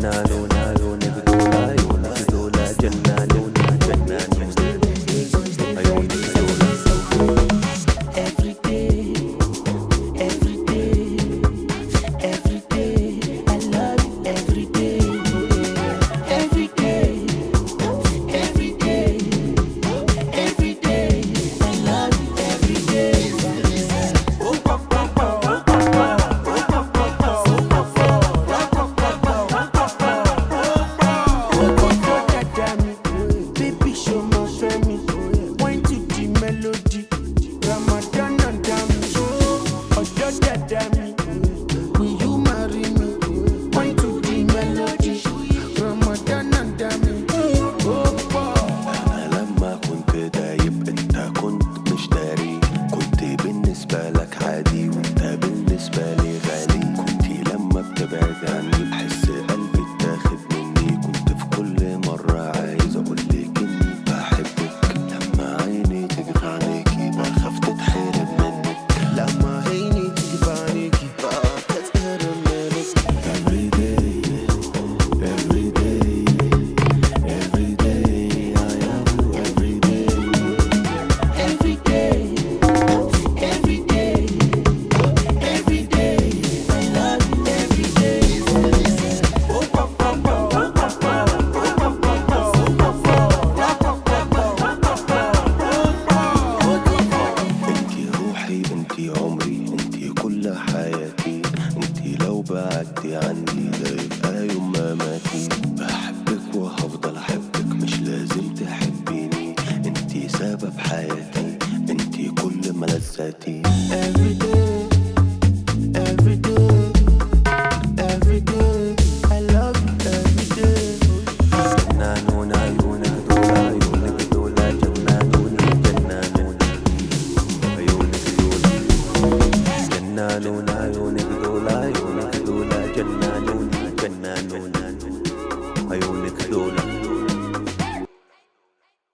Janna, Lona, Lona, Lona, Lona, Lona, Janna, حياتي. انتي لو بعدتي عني ده يبقى يوم مماتي بحبك وهفضل أحبك مش لازم تحبيني. انتي سبب حياتي انتي كل ملذاتي. Everyday جنانونا عيونك ذولا عيونك ذولا جنانونا جنانونا عيونك ذولا